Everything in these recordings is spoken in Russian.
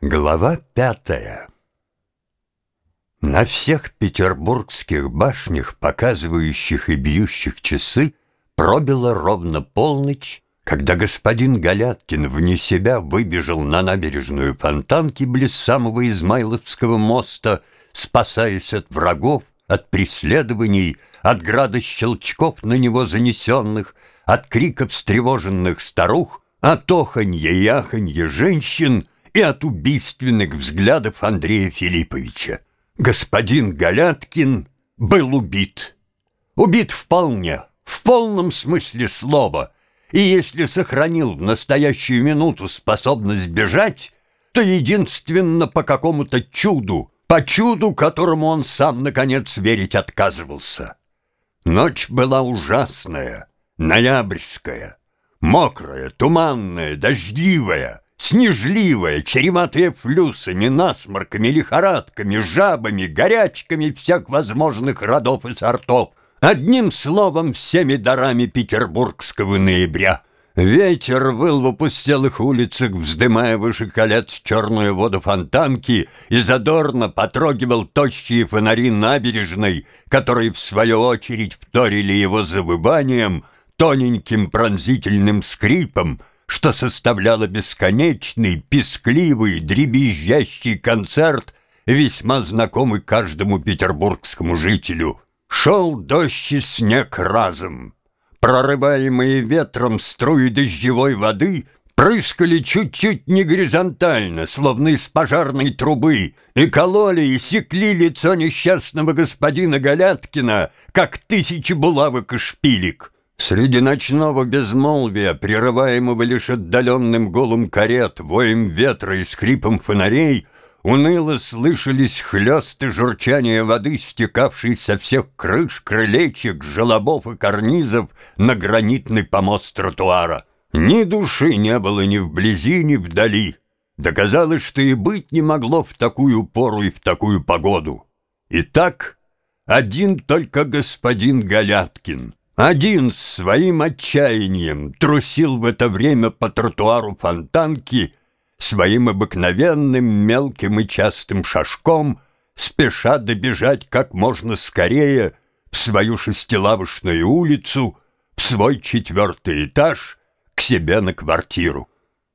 Глава пятая. На всех петербургских башнях, показывающих и бьющих часы, пробило ровно полночь, когда господин Галяткин вне себя выбежал на набережную Фонтанки близ самого Измайловского моста, спасаясь от врагов, от преследований, от града щелчков на него занесенных, от криков встревоженных старух, от оханья и аханья женщин — и от убийственных взглядов Андрея Филипповича. Господин Галяткин был убит. Убит вполне, в полном смысле слова. И если сохранил в настоящую минуту способность бежать, то единственно по какому-то чуду, по чуду, которому он сам, наконец, верить отказывался. Ночь была ужасная, ноябрьская, мокрая, туманная, дождливая — снежливая, чреватая флюсами, насморками, лихорадками, жабами, горячками всех возможных родов и сортов. Одним словом, всеми дарами петербургского ноября. Ветер выл в опустелых улицах, вздымая выше колец черную воду фонтанки и задорно потрогивал тощие фонари набережной, которые, в свою очередь, вторили его завыванием, тоненьким пронзительным скрипом — что составляло бесконечный, пескливый, дребезжащий концерт, весьма знакомый каждому петербургскому жителю. Шел дождь и снег разом. Прорываемые ветром струи дождевой воды прыскали чуть-чуть не горизонтально, словно из пожарной трубы, и кололи и секли лицо несчастного господина Галяткина, как тысячи булавок и шпилек. Среди ночного безмолвия, прерываемого лишь отдаленным голым карет, воем ветра и скрипом фонарей, уныло слышались хлесты журчания воды, стекавшей со всех крыш, крылечек, желобов и карнизов на гранитный помост тротуара. Ни души не было ни вблизи, ни вдали. Доказалось, что и быть не могло в такую пору и в такую погоду. Итак, один только господин Галяткин — один своим отчаянием трусил в это время по тротуару фонтанки своим обыкновенным мелким и частым шажком, спеша добежать как можно скорее в свою шестилавочную улицу, в свой четвертый этаж, к себе на квартиру.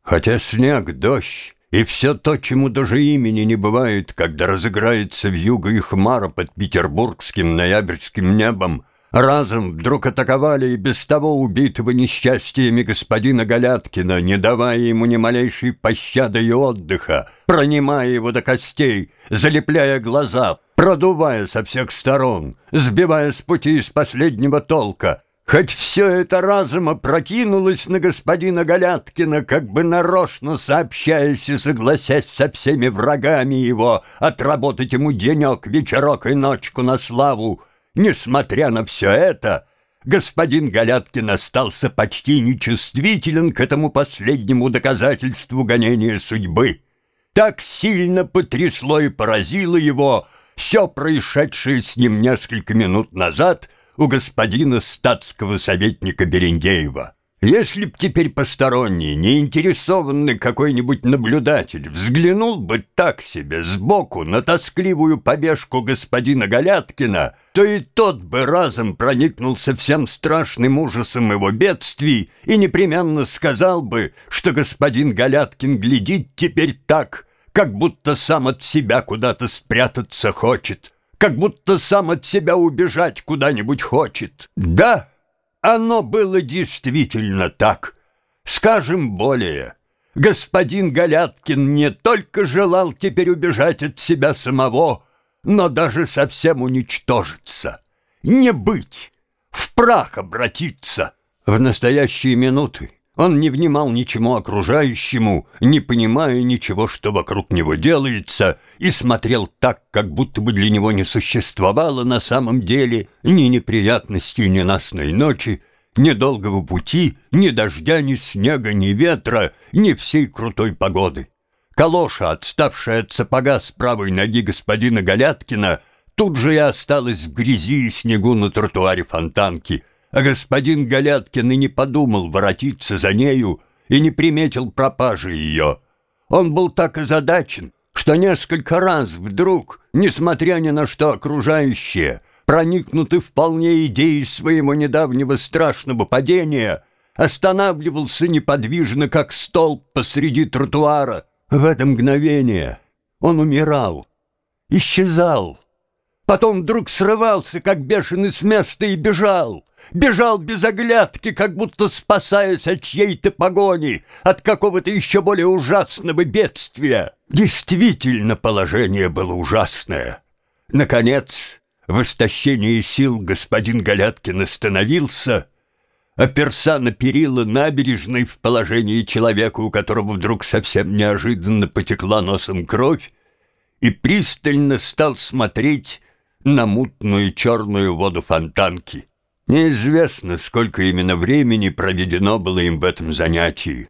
Хотя снег, дождь и все то, чему даже имени не бывает, когда разыграется вьюга и хмара под петербургским ноябрьским небом, разом вдруг атаковали и без того убитого несчастьями господина Галяткина, не давая ему ни малейшей пощады и отдыха, пронимая его до костей, залепляя глаза, продувая со всех сторон, сбивая с пути из последнего толка. Хоть все это разом опрокинулось на господина Галяткина, как бы нарочно сообщаясь и согласясь со всеми врагами его отработать ему денек, вечерок и ночку на славу, Несмотря на все это, господин Галяткин остался почти нечувствителен к этому последнему доказательству гонения судьбы. Так сильно потрясло и поразило его все происшедшее с ним несколько минут назад у господина статского советника Берендеева. Если б теперь посторонний, неинтересованный какой-нибудь наблюдатель взглянул бы так себе сбоку на тоскливую побежку господина Галяткина, то и тот бы разом проникнулся всем страшным ужасом его бедствий и непременно сказал бы, что господин Галяткин глядит теперь так, как будто сам от себя куда-то спрятаться хочет, как будто сам от себя убежать куда-нибудь хочет. Да, оно было действительно так. Скажем более, господин Галяткин не только желал теперь убежать от себя самого, но даже совсем уничтожиться, не быть, в прах обратиться в настоящие минуты. Он не внимал ничему окружающему, не понимая ничего, что вокруг него делается, и смотрел так, как будто бы для него не существовало на самом деле ни неприятностей ненастной ночи, ни долгого пути, ни дождя, ни снега, ни ветра, ни всей крутой погоды. Калоша, отставшая от сапога с правой ноги господина Галяткина, тут же и осталась в грязи и снегу на тротуаре фонтанки — а господин Галяткин и не подумал воротиться за нею и не приметил пропажи ее. Он был так озадачен, что несколько раз вдруг, несмотря ни на что окружающее, проникнутый вполне идеей своего недавнего страшного падения, останавливался неподвижно, как столб посреди тротуара. В это мгновение он умирал, исчезал, потом вдруг срывался, как бешеный с места, и бежал. Бежал без оглядки, как будто спасаясь от чьей-то погони, от какого-то еще более ужасного бедствия. Действительно, положение было ужасное. Наконец, в истощении сил господин Галяткин остановился, оперся на перила набережной в положении человека, у которого вдруг совсем неожиданно потекла носом кровь, и пристально стал смотреть на мутную черную воду фонтанки. Неизвестно, сколько именно времени проведено было им в этом занятии.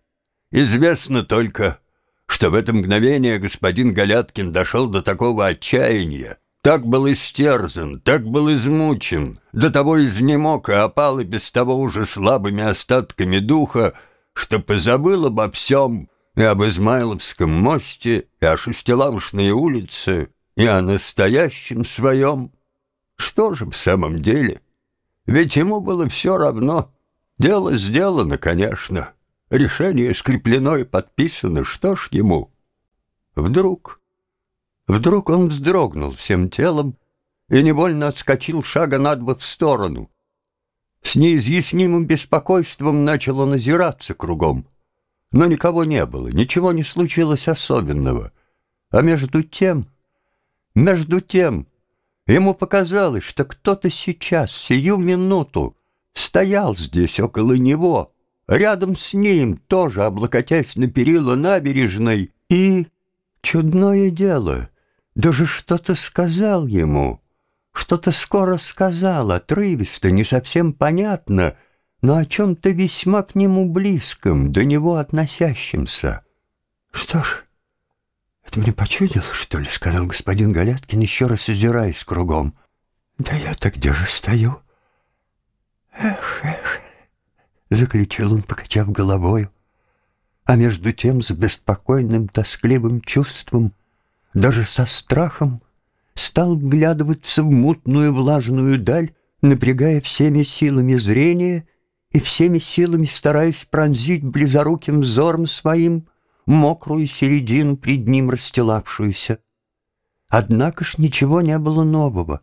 Известно только, что в это мгновение господин Галяткин дошел до такого отчаяния, так был истерзан, так был измучен, до того изнемог и опал и без того уже слабыми остатками духа, что позабыл обо всем и об Измайловском мосте, и о Шестилавушной улице, и о настоящем своем. Что же в самом деле? Ведь ему было все равно. Дело сделано, конечно. Решение скреплено и подписано. Что ж ему? Вдруг... Вдруг он вздрогнул всем телом и невольно отскочил шага на два в сторону. С неизъяснимым беспокойством начал он озираться кругом. Но никого не было, ничего не случилось особенного. А между тем, между тем, Ему показалось, что кто-то сейчас, сию минуту, стоял здесь около него, рядом с ним, тоже облокотясь на перила набережной, и, чудное дело, даже что-то сказал ему, что-то скоро сказал, отрывисто, не совсем понятно, но о чем-то весьма к нему близком, до него относящемся. Что ж, «Это мне почудилось, что ли?» — сказал господин Галяткин, еще раз озираясь кругом. «Да я-то где же стою?» «Эх, эх!» — заключил он, покачав головою. А между тем с беспокойным, тоскливым чувством, даже со страхом, стал вглядываться в мутную влажную даль, напрягая всеми силами зрения и всеми силами стараясь пронзить близоруким взором своим мокрую середину пред ним расстилавшуюся. Однако ж ничего не было нового.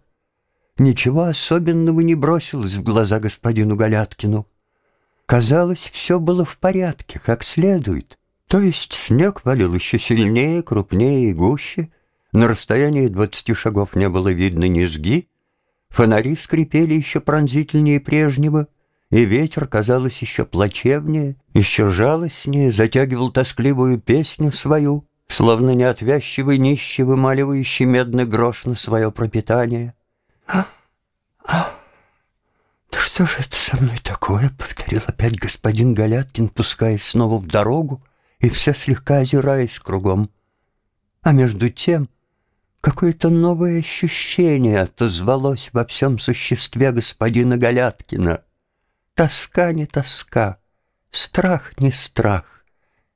Ничего особенного не бросилось в глаза господину Галяткину. Казалось, все было в порядке, как следует. То есть снег валил еще сильнее, крупнее и гуще, на расстоянии двадцати шагов не было видно низги, фонари скрипели еще пронзительнее прежнего — и ветер, казалось, еще плачевнее, еще жалостнее, затягивал тоскливую песню свою, словно неотвязчивый нищий, вымаливающий медный грош на свое пропитание. «А, а, да что же это со мной такое?» — повторил опять господин Галяткин, пускаясь снова в дорогу и все слегка озираясь кругом. А между тем какое-то новое ощущение отозвалось во всем существе господина Галяткина — Тоска не тоска, страх не страх.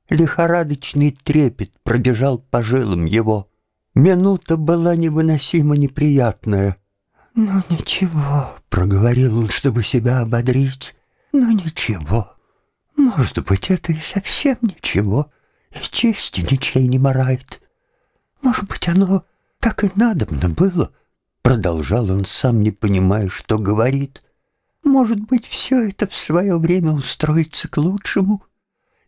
Лихорадочный трепет пробежал по жилам его. Минута была невыносимо неприятная. «Ну ничего», — проговорил он, чтобы себя ободрить. «Ну ничего. Может быть, это и совсем ничего, и чести ничей не морает. Может быть, оно так и надобно было». Продолжал он, сам не понимая, что говорит. Может быть, все это в свое время устроится к лучшему,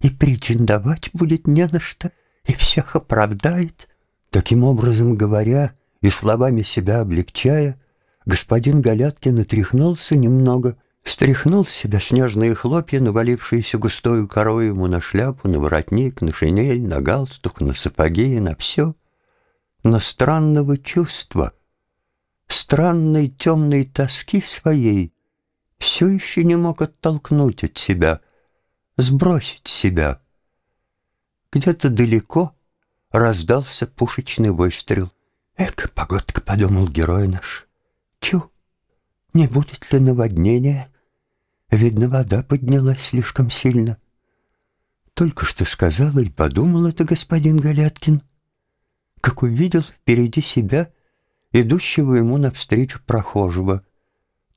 и претендовать будет не на что, и всех оправдает. Таким образом говоря и словами себя облегчая, господин Галяткин отряхнулся немного, стряхнул с себя снежные хлопья, навалившиеся густою корой ему на шляпу, на воротник, на шинель, на галстук, на сапоги и на все. Но странного чувства, странной темной тоски своей все еще не мог оттолкнуть от себя, сбросить себя. Где-то далеко раздался пушечный выстрел. «Эка, погодка», — подумал герой наш. «Чу, не будет ли наводнения? Видно, вода поднялась слишком сильно». только что сказал или подумал это господин Галяткин, как увидел впереди себя идущего ему навстречу прохожего,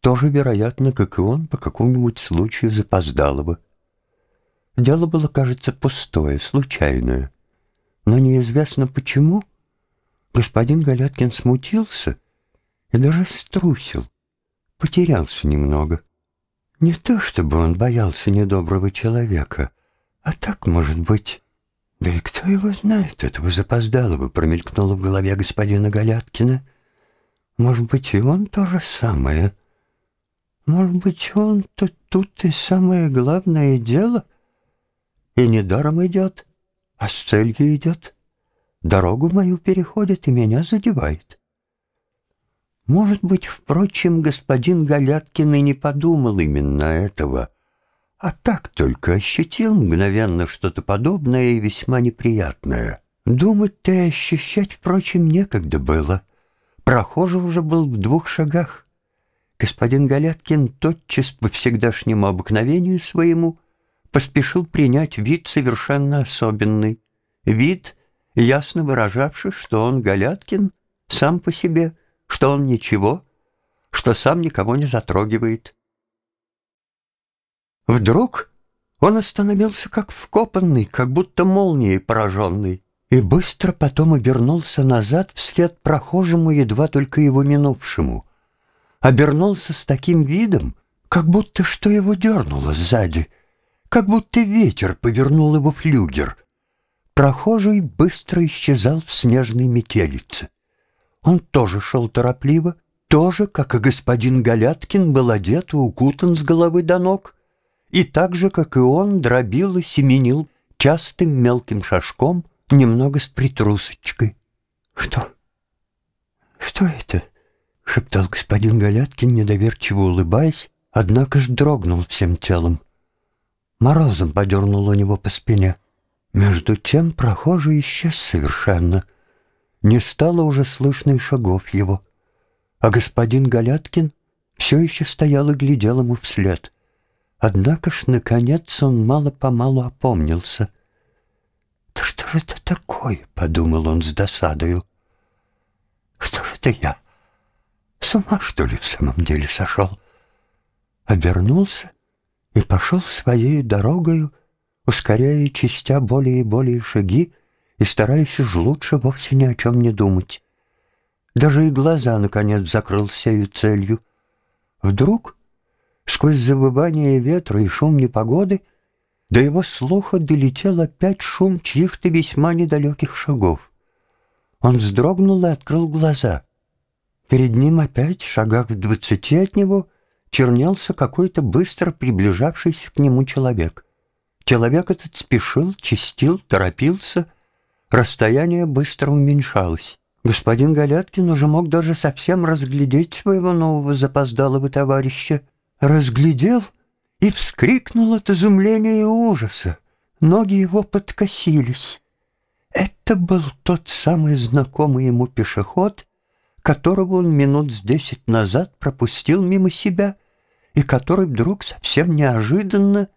тоже, вероятно, как и он, по какому-нибудь случаю запоздалого. Дело было, кажется, пустое, случайное. Но неизвестно почему господин Галяткин смутился и даже струсил, потерялся немного. Не то, чтобы он боялся недоброго человека, а так, может быть... Да и кто его знает, этого запоздалого промелькнуло в голове господина Галяткина. Может быть, и он то же самое. Может быть, он-то тут и самое главное дело. И недаром идет, а с целью идет. Дорогу мою переходит и меня задевает. Может быть, впрочем, господин Галяткин и не подумал именно этого, а так только ощутил мгновенно что-то подобное и весьма неприятное. Думать-то и ощущать, впрочем, некогда было. Прохожий уже был в двух шагах. Господин Галяткин тотчас по всегдашнему обыкновению своему поспешил принять вид совершенно особенный. Вид, ясно выражавший, что он Галяткин сам по себе — что он ничего, что сам никого не затрогивает. Вдруг он остановился как вкопанный, как будто молнией пораженный, и быстро потом обернулся назад вслед прохожему, едва только его минувшему. Обернулся с таким видом, как будто что его дернуло сзади, как будто ветер повернул его флюгер. Прохожий быстро исчезал в снежной метелице. Он тоже шел торопливо, тоже, как и господин Галяткин, был одет и укутан с головы до ног, и так же, как и он, дробил и семенил частым мелким шажком, немного с притрусочкой. «Что? Что это?» — шептал господин Галяткин, недоверчиво улыбаясь, однако ж дрогнул всем телом. Морозом подернул у него по спине. Между тем прохожий исчез совершенно — не стало уже слышно и шагов его, а господин Галяткин все еще стоял и глядел ему вслед. Однако ж, наконец, он мало-помалу опомнился. «Да что же это такое?» — подумал он с досадою. «Что же это я? С ума, что ли, в самом деле сошел?» Обернулся и пошел своей дорогою, ускоряя частя более и более шаги, и стараясь уж лучше вовсе ни о чем не думать. Даже и глаза, наконец, закрыл сею целью. Вдруг, сквозь завывание ветра и шум непогоды, до его слуха долетел опять шум чьих-то весьма недалеких шагов. Он вздрогнул и открыл глаза. Перед ним опять, в шагах в двадцати от него, чернелся какой-то быстро приближавшийся к нему человек. Человек этот спешил, чистил, торопился — Расстояние быстро уменьшалось. Господин Галяткин уже мог даже совсем разглядеть своего нового запоздалого товарища. Разглядел и вскрикнул от изумления и ужаса. Ноги его подкосились. Это был тот самый знакомый ему пешеход, которого он минут с десять назад пропустил мимо себя и который вдруг совсем неожиданно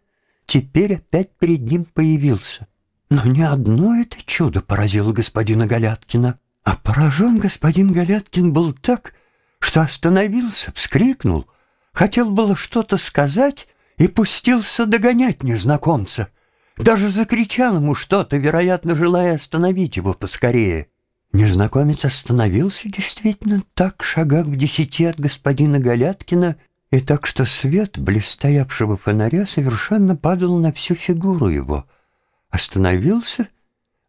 теперь опять перед ним появился. Но не одно это чудо поразило господина Галяткина, а поражен господин Галяткин был так, что остановился, вскрикнул, хотел было что-то сказать и пустился догонять незнакомца. Даже закричал ему что-то, вероятно, желая остановить его поскорее. Незнакомец остановился действительно так, шагах в десяти от господина Галяткина, и так что свет блистоявшего фонаря совершенно падал на всю фигуру его — остановился,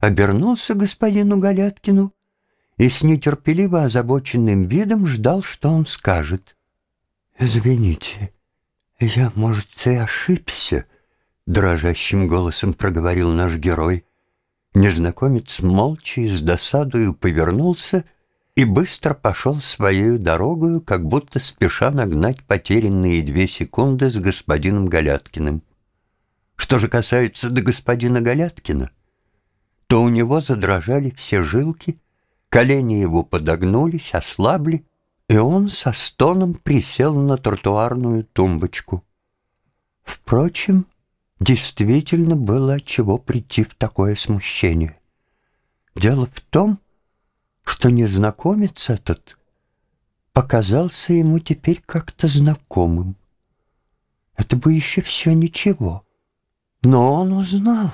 обернулся господину Галяткину и с нетерпеливо озабоченным видом ждал, что он скажет. «Извините, я, может, и ошибся», — дрожащим голосом проговорил наш герой. Незнакомец молча и с досадою повернулся и быстро пошел своей дорогою, как будто спеша нагнать потерянные две секунды с господином Галяткиным. Что же касается до господина Галяткина, то у него задрожали все жилки, колени его подогнулись, ослабли, и он со стоном присел на тротуарную тумбочку. Впрочем, действительно было чего прийти в такое смущение. Дело в том, что незнакомец этот показался ему теперь как-то знакомым. Это бы еще все ничего. Но он узнал,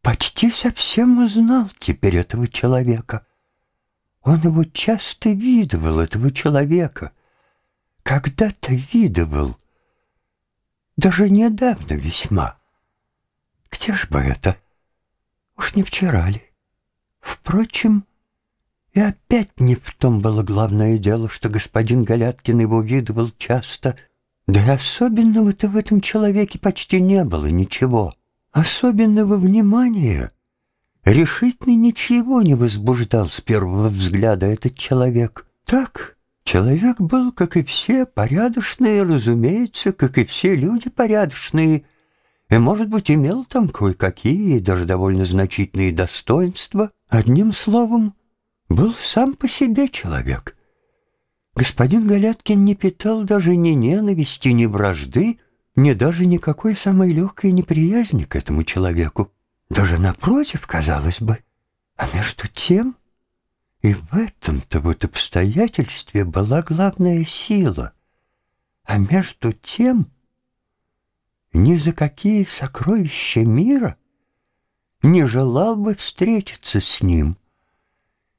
почти совсем узнал теперь этого человека. Он его часто видывал, этого человека. Когда-то видывал, даже недавно весьма. Где ж бы это? Уж не вчера ли? Впрочем, и опять не в том было главное дело, что господин Галяткин его видывал часто. Да и особенного-то в этом человеке почти не было ничего. Особенного внимания решительно ничего не возбуждал с первого взгляда этот человек. Так, человек был, как и все, порядочные, разумеется, как и все люди порядочные, и, может быть, имел там кое-какие, даже довольно значительные достоинства. Одним словом, был сам по себе человек. Господин Галяткин не питал даже ни ненависти, ни вражды, ни даже никакой самой легкой неприязни к этому человеку. Даже напротив, казалось бы. А между тем, и в этом-то вот обстоятельстве была главная сила. А между тем, ни за какие сокровища мира не желал бы встретиться с ним —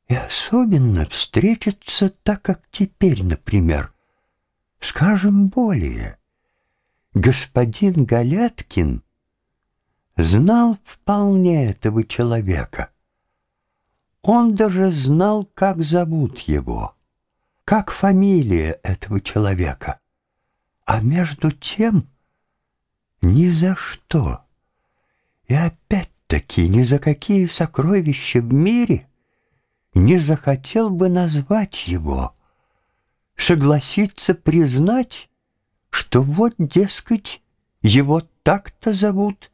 и особенно встретиться так, как теперь, например. Скажем более, господин Галяткин знал вполне этого человека. Он даже знал, как зовут его, как фамилия этого человека. А между тем ни за что и опять-таки ни за какие сокровища в мире — не захотел бы назвать его, согласиться признать, что вот, дескать, его так-то зовут,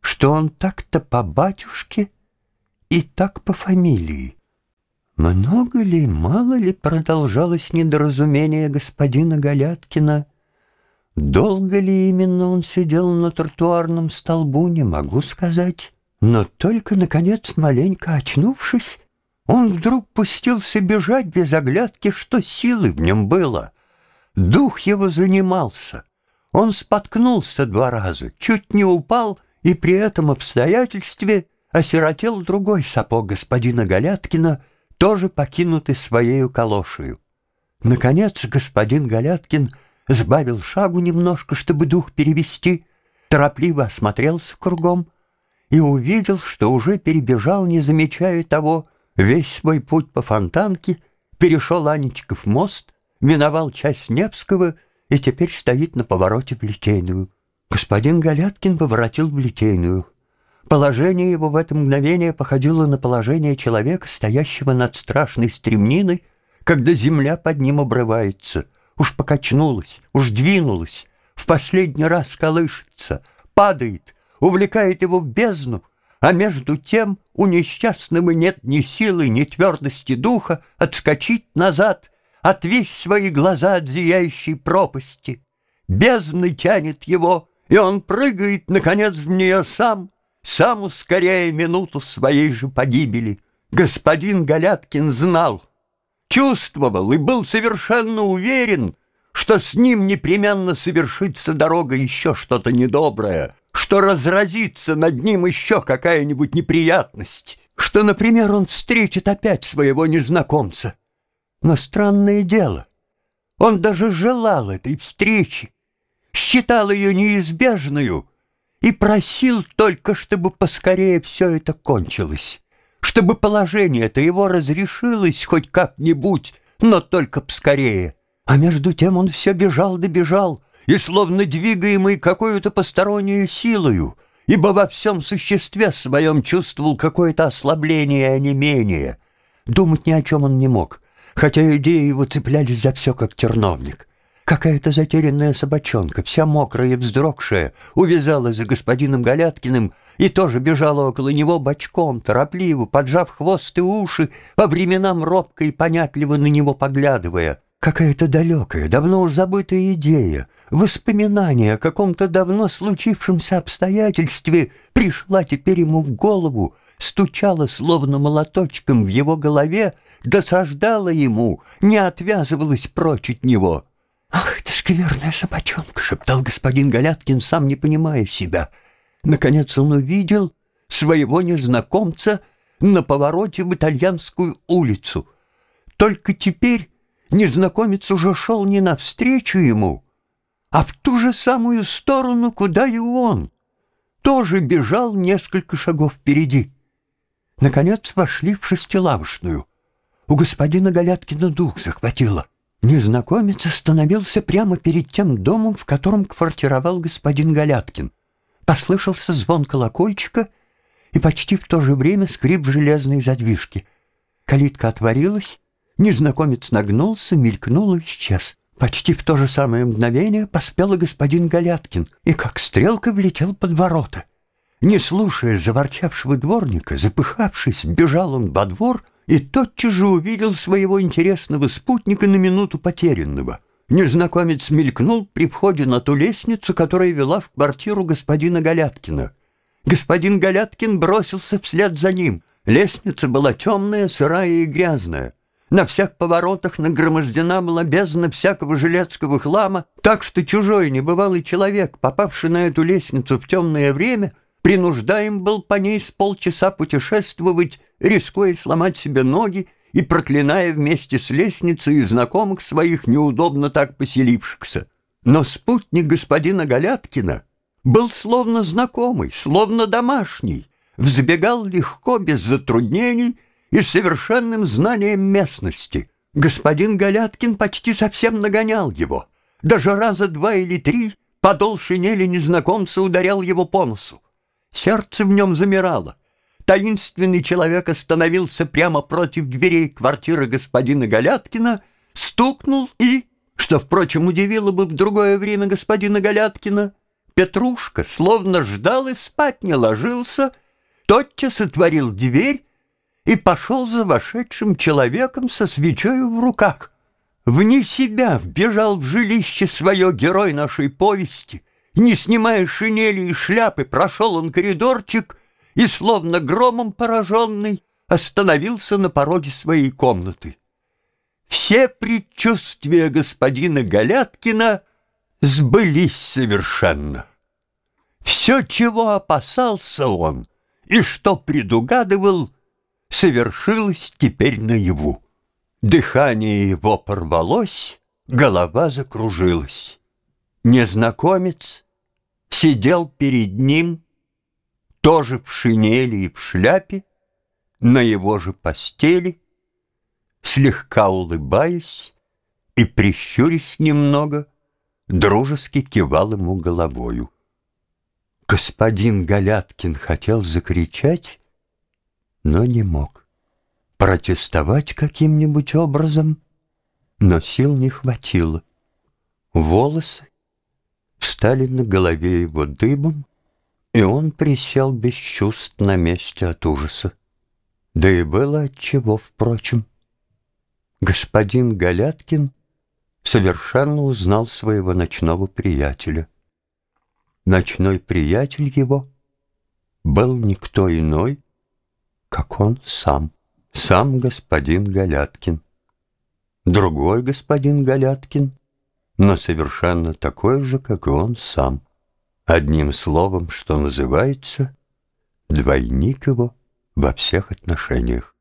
что он так-то по батюшке и так по фамилии. Много ли, мало ли продолжалось недоразумение господина Галяткина? Долго ли именно он сидел на тротуарном столбу, не могу сказать. Но только, наконец, маленько очнувшись, он вдруг пустился бежать без оглядки, что силы в нем было. Дух его занимался. Он споткнулся два раза, чуть не упал, и при этом обстоятельстве осиротел другой сапог господина Галяткина, тоже покинутый своею калошею. Наконец господин Галяткин сбавил шагу немножко, чтобы дух перевести, торопливо осмотрелся кругом и увидел, что уже перебежал, не замечая того, Весь свой путь по Фонтанке перешел Анечков мост, миновал часть Невского и теперь стоит на повороте в Литейную. Господин Галяткин поворотил в Литейную. Положение его в это мгновение походило на положение человека, стоящего над страшной стремниной, когда земля под ним обрывается. Уж покачнулась, уж двинулась, в последний раз колышется, падает, увлекает его в бездну, а между тем у несчастного нет ни силы, ни твердости духа отскочить назад, отвесь свои глаза от зияющей пропасти. Бездны тянет его, и он прыгает, наконец, в нее сам, сам ускоряя минуту своей же погибели. Господин Галяткин знал, чувствовал и был совершенно уверен, что с ним непременно совершится дорога еще что-то недоброе, что разразится над ним еще какая-нибудь неприятность, что, например, он встретит опять своего незнакомца. Но странное дело, он даже желал этой встречи, считал ее неизбежную и просил только, чтобы поскорее все это кончилось, чтобы положение это его разрешилось хоть как-нибудь, но только поскорее. А между тем он все бежал да бежал, и словно двигаемый какой-то посторонней силою, ибо во всем существе своем чувствовал какое-то ослабление, а не менее. Думать ни о чем он не мог, хотя идеи его цеплялись за все, как терновник. Какая-то затерянная собачонка, вся мокрая и вздрогшая, увязалась за господином Галяткиным и тоже бежала около него бочком, торопливо, поджав хвост и уши, по временам робко и понятливо на него поглядывая. Какая-то далекая, давно уж забытая идея, воспоминание о каком-то давно случившемся обстоятельстве пришла теперь ему в голову, стучала словно молоточком в его голове, досаждала ему, не отвязывалась прочь от него. «Ах, ты скверная собачонка!» — шептал господин Галяткин, сам не понимая себя. Наконец он увидел своего незнакомца на повороте в итальянскую улицу. Только теперь незнакомец уже шел не навстречу ему, а в ту же самую сторону, куда и он. Тоже бежал несколько шагов впереди. Наконец вошли в шестилавочную. У господина Галяткина дух захватило. Незнакомец остановился прямо перед тем домом, в котором квартировал господин Галяткин. Послышался звон колокольчика и почти в то же время скрип железной задвижки. Калитка отворилась, Незнакомец нагнулся, мелькнул и исчез. Почти в то же самое мгновение поспел и господин Галяткин, и как стрелка влетел под ворота. Не слушая заворчавшего дворника, запыхавшись, бежал он во двор и тотчас же увидел своего интересного спутника на минуту потерянного. Незнакомец мелькнул при входе на ту лестницу, которая вела в квартиру господина Галяткина. Господин Галяткин бросился вслед за ним. Лестница была темная, сырая и грязная. На всех поворотах нагромождена была бездна всякого жилецкого хлама, так что чужой небывалый человек, попавший на эту лестницу в темное время, принуждаем был по ней с полчаса путешествовать, рискуя сломать себе ноги и проклиная вместе с лестницей и знакомых своих неудобно так поселившихся. Но спутник господина Галяткина был словно знакомый, словно домашний, взбегал легко, без затруднений, и совершенным знанием местности. Господин Галяткин почти совсем нагонял его. Даже раза два или три подол шинели незнакомца ударял его по носу. Сердце в нем замирало. Таинственный человек остановился прямо против дверей квартиры господина Галяткина, стукнул и, что, впрочем, удивило бы в другое время господина Галяткина, Петрушка, словно ждал и спать не ложился, тотчас отворил дверь и пошел за вошедшим человеком со свечой в руках. Вне себя вбежал в жилище свое герой нашей повести. Не снимая шинели и шляпы, прошел он коридорчик и, словно громом пораженный, остановился на пороге своей комнаты. Все предчувствия господина Галяткина сбылись совершенно. Все, чего опасался он и что предугадывал — совершилось теперь наяву. Дыхание его порвалось, голова закружилась. Незнакомец сидел перед ним, тоже в шинели и в шляпе, на его же постели, слегка улыбаясь и, прищурясь немного, дружески кивал ему головою. Господин Галяткин хотел закричать, но не мог. Протестовать каким-нибудь образом, но сил не хватило. Волосы встали на голове его дыбом, и он присел без чувств на месте от ужаса. Да и было отчего, впрочем. Господин Галяткин совершенно узнал своего ночного приятеля. Ночной приятель его был никто иной, как он сам, сам господин Галяткин. Другой господин Галяткин, но совершенно такой же, как и он сам. Одним словом, что называется, двойник его во всех отношениях.